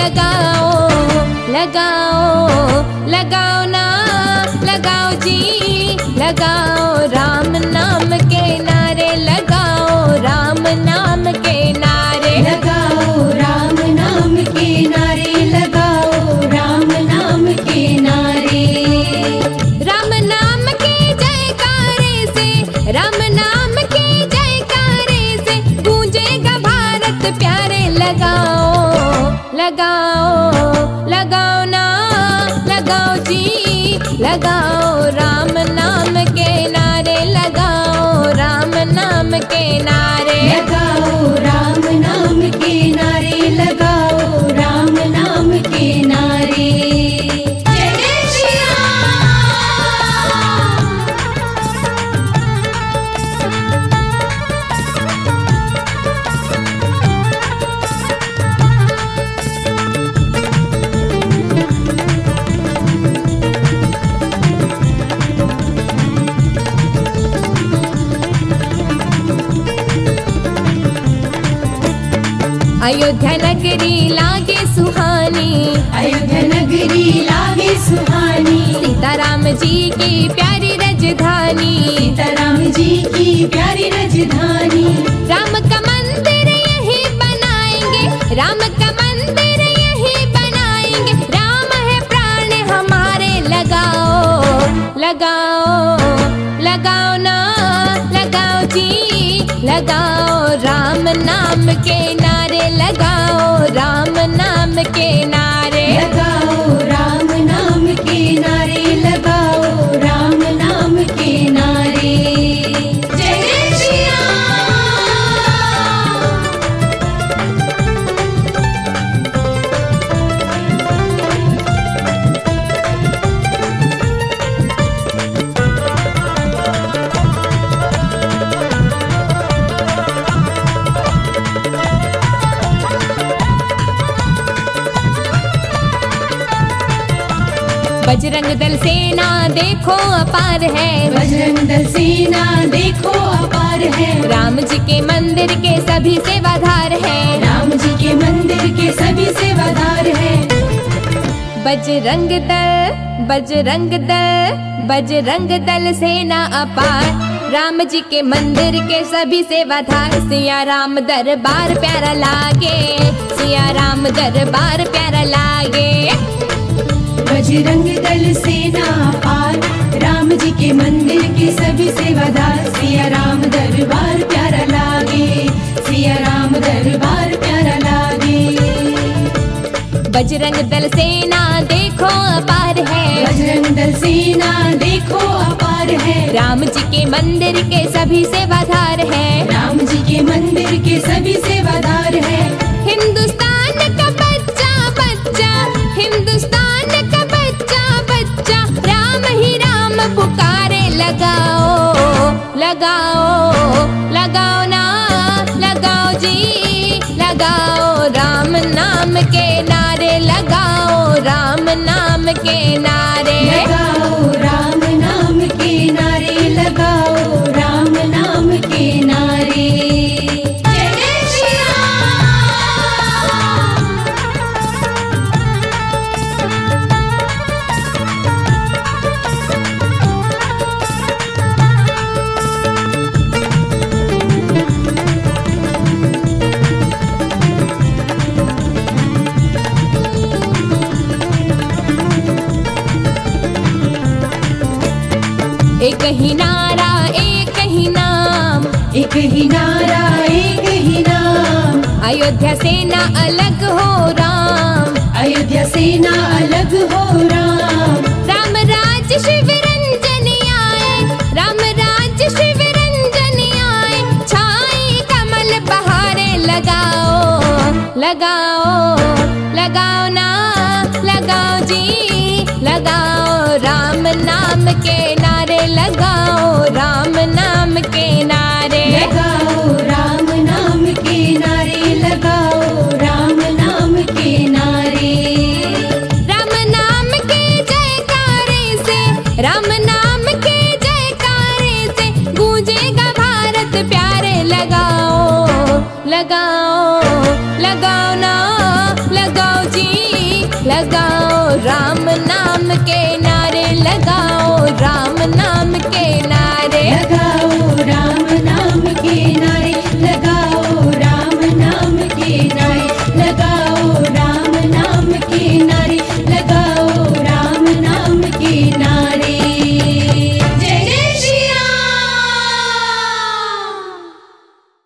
लगाओ लगाओ लगाओ ना लगाओ जी लगाओ राम। लगाओ लगाओ ना, लगाओ जी, लगाओ राम नाम के नारे, लगाओ राम नाम के नारे। अयोध्या नगरी लागे सुहानी। अयोध्या नगरी लागे सुहानी। सीताराम जी की प्यारी राजधानी। सीताराम जी की प्यारी राजधानी। राम का मंदिर यही बनाएँगे राम का मंदिर यही बनाएँगे। राम है प्राण हमारे लगाओ लगाओ लगाओ ना। जी लगाओ राम नाम के नारे लगाओ राम नाम के नारे। बजरंग दल सेना देखो अपार है। बजरंग दल सेना देखो अपार है। राम जी के मंदिर के सभी सेवाधार है। राम जी के मंदिर के सभी सेवाधार है। बजरंग दल बजरंग दल बजरंग दल सेना अपार। राम जी के मंदिर के सभी सेवाधार। सिया राम दरबार प्यारा लागे सिया राम दरबार प्यारा लागे। बजरंग दल सेना पार। राम जी के मंदिर के सभी सेवादार। सिया राम दरबार प्यारा लागे। सिया राम दरबार प्यारा लागे। बजरंग दल सेना देखो अपार है। बजरंग दल सेना देखो अपार है। राम जी के मंदिर के सभी सेवाधार है। लगाओ लगाओ ना, लगाओ जी, लगाओ राम नाम के नारे, लगाओ राम नाम के नारे। नाम से ना अलग हो राम। अयोध्या सेना अलग हो राम। राम राज शिव रंजन आए राम राज शिव रंजन आए। छाई कमल बहारे लगाओ लगाओ लगाओ ना लगाओ जी लगाओ। राम नाम के नारे लगाओ राम नाम के लगाओ लगाओ ना लगाओ जी लगाओ राम नाम के ना।